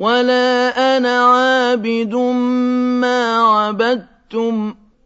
وَلَا أَنَا عَابِدٌ مَّا عَبَدتُّمْ